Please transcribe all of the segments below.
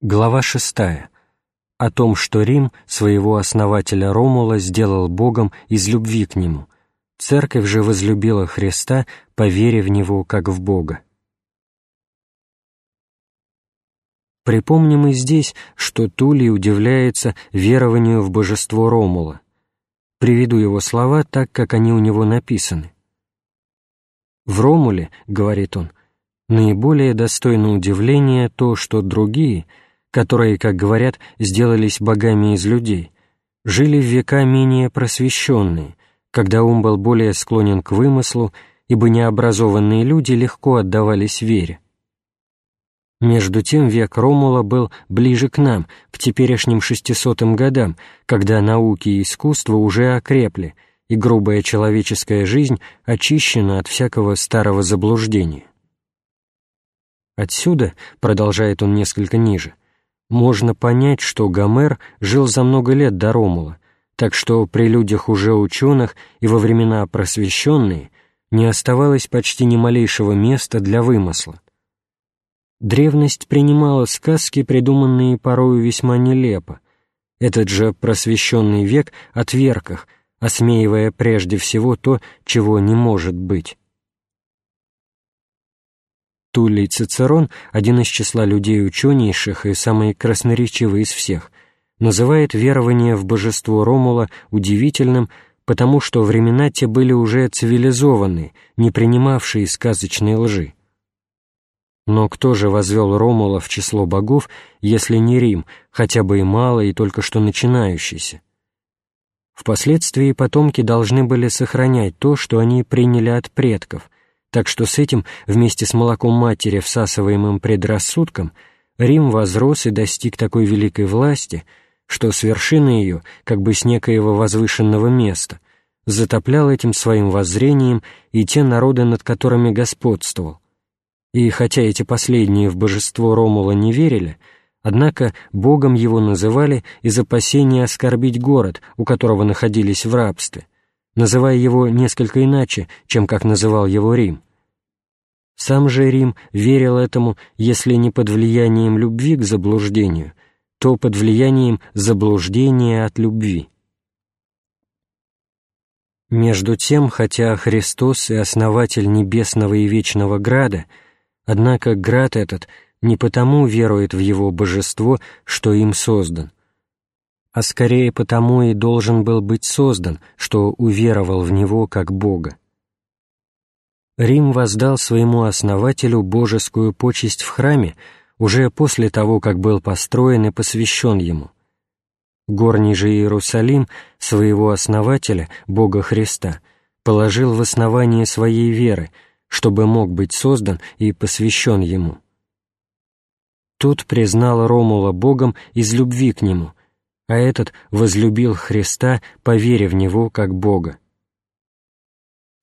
Глава 6. О том, что Рим своего основателя Ромула сделал Богом из любви к нему. Церковь же возлюбила Христа, поверив в Него как в Бога. Припомним и здесь, что Тулей удивляется верованию в божество Ромула. Приведу его слова так, как они у него написаны. «В Ромуле, — говорит он, — наиболее достойно удивления то, что другие — которые, как говорят, сделались богами из людей, жили в века менее просвещенные, когда ум был более склонен к вымыслу, ибо необразованные люди легко отдавались вере. Между тем век Ромула был ближе к нам, к теперешним шестисотым годам, когда науки и искусство уже окрепли, и грубая человеческая жизнь очищена от всякого старого заблуждения. Отсюда, продолжает он несколько ниже, можно понять, что Гомер жил за много лет до Ромула, так что при людях уже ученых и во времена просвещенные не оставалось почти ни малейшего места для вымысла. Древность принимала сказки, придуманные порою весьма нелепо. Этот же просвещенный век отверг их, осмеивая прежде всего то, чего не может быть. Туллий Цицерон, один из числа людей ученейших и самый красноречивый из всех, называет верование в божество Ромула удивительным, потому что времена те были уже цивилизованные, не принимавшие сказочной лжи. Но кто же возвел Ромула в число богов, если не Рим, хотя бы и мало и только что начинающийся? Впоследствии потомки должны были сохранять то, что они приняли от предков — так что с этим, вместе с молоком матери, всасываемым предрассудком, Рим возрос и достиг такой великой власти, что с вершины ее, как бы с некоего возвышенного места, затоплял этим своим воззрением и те народы, над которыми господствовал. И хотя эти последние в божество Ромула не верили, однако Богом его называли из опасения оскорбить город, у которого находились в рабстве — называя его несколько иначе, чем как называл его Рим. Сам же Рим верил этому, если не под влиянием любви к заблуждению, то под влиянием заблуждения от любви. Между тем, хотя Христос и основатель небесного и вечного града, однако град этот не потому верует в его божество, что им создан, а скорее потому и должен был быть создан, что уверовал в него как Бога. Рим воздал своему основателю божескую почесть в храме уже после того, как был построен и посвящен ему. Горний же Иерусалим своего основателя, Бога Христа, положил в основание своей веры, чтобы мог быть создан и посвящен ему. Тут признал Ромула Богом из любви к нему, а этот возлюбил Христа, поверив в Него как Бога.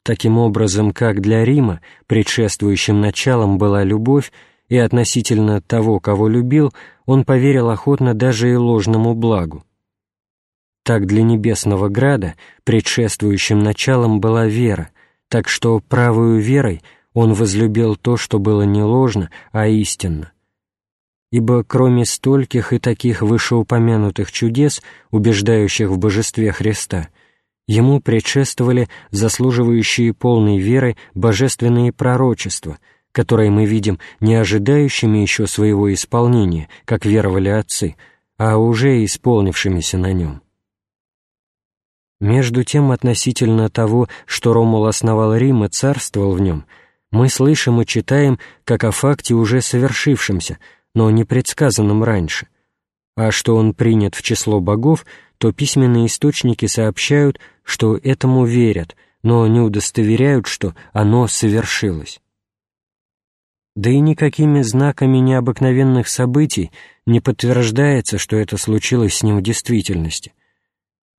Таким образом, как для Рима предшествующим началом была любовь, и относительно того, кого любил, он поверил охотно даже и ложному благу. Так для Небесного Града предшествующим началом была вера, так что правую верой он возлюбил то, что было не ложно, а истинно ибо кроме стольких и таких вышеупомянутых чудес, убеждающих в божестве Христа, ему предшествовали заслуживающие полной веры божественные пророчества, которые мы видим не ожидающими еще своего исполнения, как веровали отцы, а уже исполнившимися на нем. Между тем, относительно того, что Ромул основал Рим и царствовал в нем, мы слышим и читаем, как о факте уже совершившемся – но не предсказанном раньше, а что он принят в число богов, то письменные источники сообщают, что этому верят, но не удостоверяют, что оно совершилось. Да и никакими знаками необыкновенных событий не подтверждается, что это случилось с ним в действительности.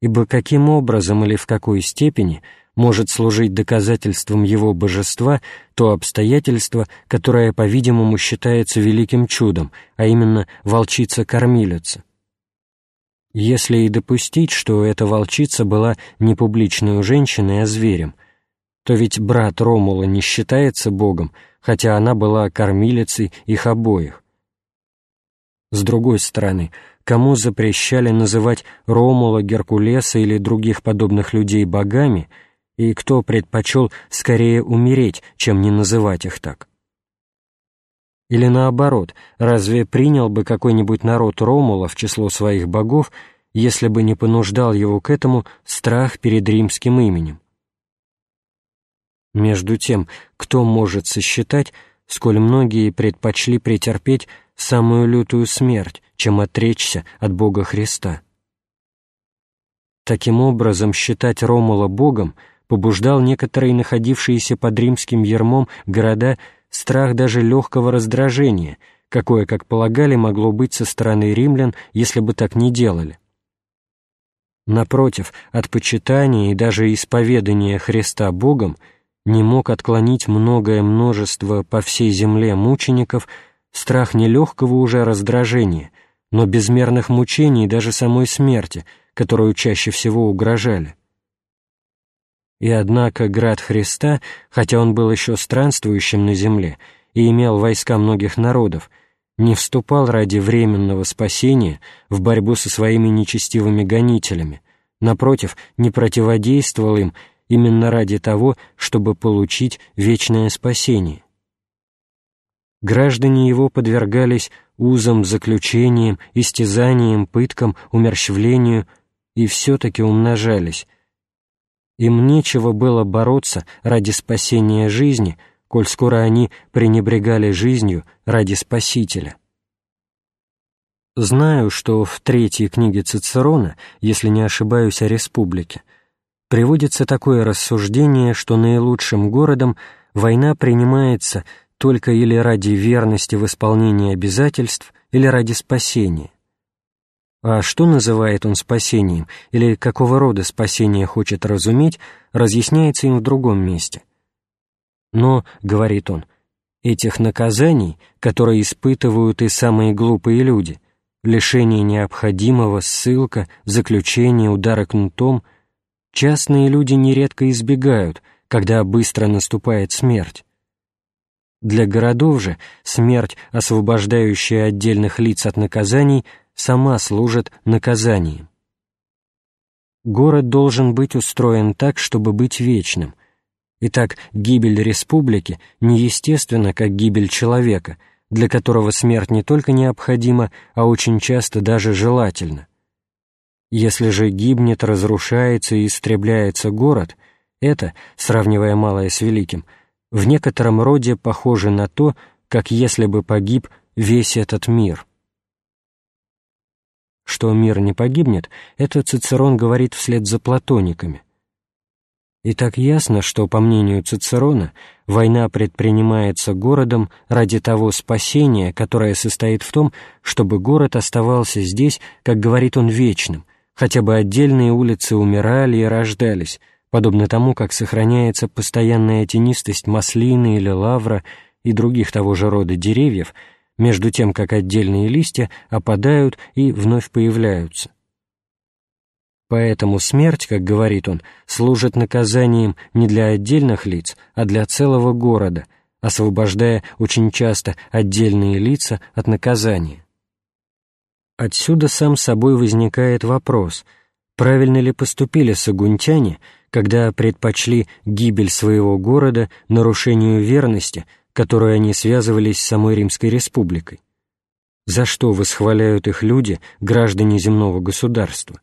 Ибо каким образом или в какой степени – может служить доказательством его божества то обстоятельство, которое, по-видимому, считается великим чудом, а именно волчица-кормилица. Если и допустить, что эта волчица была не публичной женщиной, а зверем, то ведь брат Ромула не считается богом, хотя она была кормилицей их обоих. С другой стороны, кому запрещали называть Ромула, Геркулеса или других подобных людей богами, и кто предпочел скорее умереть, чем не называть их так? Или наоборот, разве принял бы какой-нибудь народ Ромула в число своих богов, если бы не понуждал его к этому страх перед римским именем? Между тем, кто может сосчитать, сколь многие предпочли претерпеть самую лютую смерть, чем отречься от Бога Христа? Таким образом, считать Ромула Богом побуждал некоторые находившиеся под римским ермом города страх даже легкого раздражения, какое, как полагали, могло быть со стороны римлян, если бы так не делали. Напротив, от почитания и даже исповедания Христа Богом не мог отклонить многое множество по всей земле мучеников страх не легкого уже раздражения, но безмерных мучений даже самой смерти, которую чаще всего угрожали. И однако град Христа, хотя он был еще странствующим на земле и имел войска многих народов, не вступал ради временного спасения в борьбу со своими нечестивыми гонителями, напротив, не противодействовал им именно ради того, чтобы получить вечное спасение. Граждане его подвергались узам, заключениям, истязаниям, пыткам, умерщвлению и все-таки умножались, им нечего было бороться ради спасения жизни, коль скоро они пренебрегали жизнью ради Спасителя. Знаю, что в третьей книге Цицерона, если не ошибаюсь о республике, приводится такое рассуждение, что наилучшим городом война принимается только или ради верности в исполнении обязательств, или ради спасения. А что называет он спасением, или какого рода спасение хочет разуметь, разъясняется им в другом месте. Но, говорит он, этих наказаний, которые испытывают и самые глупые люди, лишение необходимого, ссылка, заключение, удары кнутом, частные люди нередко избегают, когда быстро наступает смерть. Для городов же смерть, освобождающая отдельных лиц от наказаний, сама служит наказанием. Город должен быть устроен так, чтобы быть вечным. Итак, гибель республики неестественна, как гибель человека, для которого смерть не только необходима, а очень часто даже желательна. Если же гибнет, разрушается и истребляется город, это, сравнивая малое с великим, в некотором роде похоже на то, как если бы погиб весь этот мир. Что мир не погибнет, это Цицерон говорит вслед за платониками. И так ясно, что, по мнению Цицерона, война предпринимается городом ради того спасения, которое состоит в том, чтобы город оставался здесь, как говорит он, вечным, хотя бы отдельные улицы умирали и рождались, подобно тому, как сохраняется постоянная тенистость маслины или лавра и других того же рода деревьев – между тем как отдельные листья опадают и вновь появляются. Поэтому смерть, как говорит он, служит наказанием не для отдельных лиц, а для целого города, освобождая очень часто отдельные лица от наказания. Отсюда сам собой возникает вопрос, правильно ли поступили сагунтяне, когда предпочли гибель своего города нарушению верности, которую они связывались с самой Римской Республикой? За что восхваляют их люди, граждане земного государства?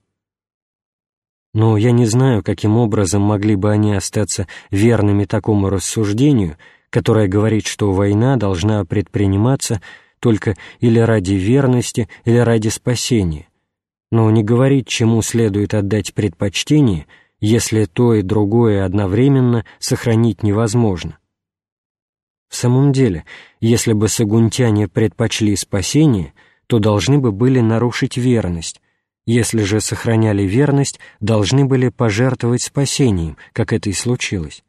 Но я не знаю, каким образом могли бы они остаться верными такому рассуждению, которое говорит, что война должна предприниматься только или ради верности, или ради спасения, но не говорит, чему следует отдать предпочтение, если то и другое одновременно сохранить невозможно. В самом деле, если бы сагунтяне предпочли спасение, то должны бы были нарушить верность, если же сохраняли верность, должны были пожертвовать спасением, как это и случилось.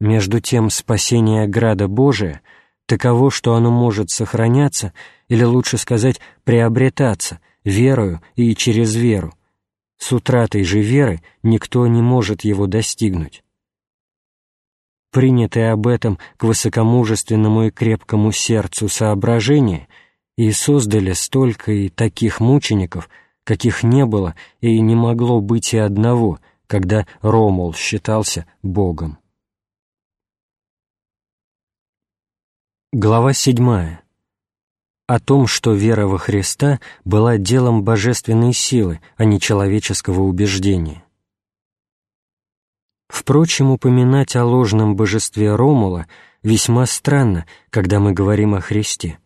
Между тем, спасение града Божия таково, что оно может сохраняться, или лучше сказать, приобретаться, верою и через веру. С утратой же веры никто не может его достигнуть принятое об этом к высокомужественному и крепкому сердцу соображение и создали столько и таких мучеников, каких не было и не могло быть и одного, когда Ромул считался Богом. Глава седьмая о том, что вера во Христа была делом божественной силы, а не человеческого убеждения. Впрочем, упоминать о ложном божестве Ромула весьма странно, когда мы говорим о Христе.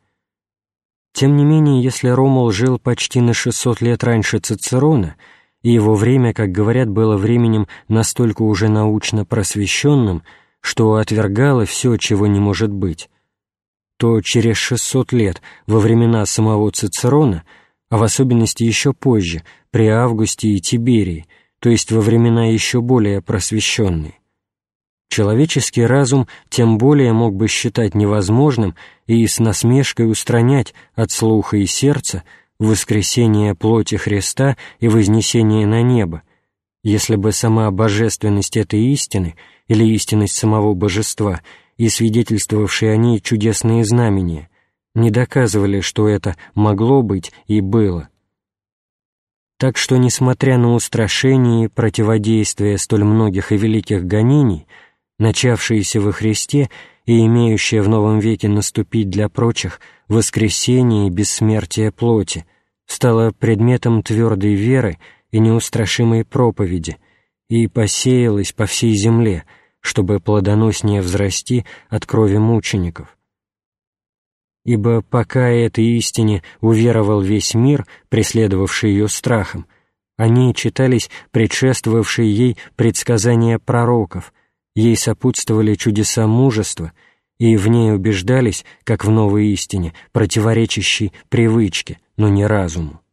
Тем не менее, если Ромул жил почти на 600 лет раньше Цицерона, и его время, как говорят, было временем настолько уже научно просвещенным, что отвергало все, чего не может быть, то через 600 лет, во времена самого Цицерона, а в особенности еще позже, при Августе и Тиберии, то есть во времена еще более просвещенные, человеческий разум тем более мог бы считать невозможным и с насмешкой устранять от слуха и сердца воскресение плоти Христа и вознесение на небо, если бы сама божественность этой истины или истинность самого божества – и свидетельствовавшие о ней чудесные знамения, не доказывали, что это могло быть и было. Так что, несмотря на устрашение и противодействие столь многих и великих гонений, начавшиеся во Христе и имеющие в новом веке наступить для прочих воскресение и бессмертие плоти, стало предметом твердой веры и неустрашимой проповеди и посеялось по всей земле — чтобы плодоноснее взрасти от крови мучеников. Ибо пока этой истине уверовал весь мир, преследовавший ее страхом, они читались предшествовавшие ей предсказания пророков, ей сопутствовали чудеса мужества, и в ней убеждались, как в новой истине, противоречащей привычке, но не разуму.